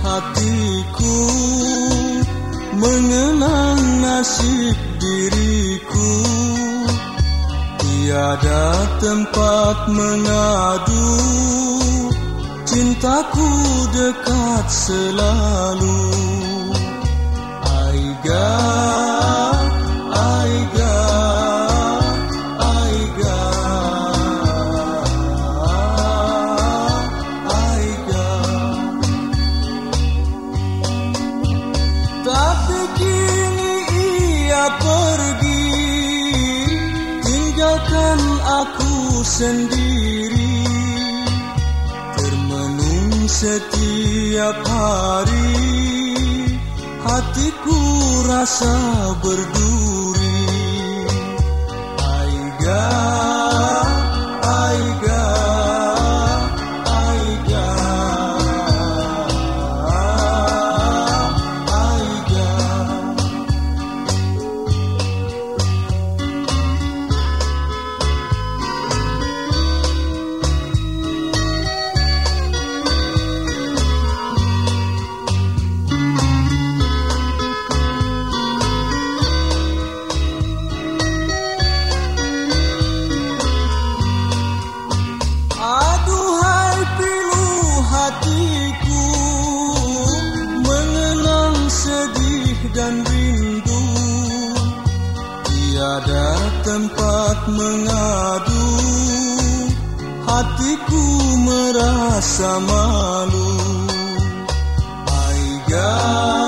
hatiku mengenang nasib diriku. Tiada tempat mengadu Cintaku dekat selalu. Tapi sendiri Termenung setiap hari. Hatiku rasa berduri Aiga dan rindu. Tiada tempat mengadu. Hatiku merasa malu. Aiga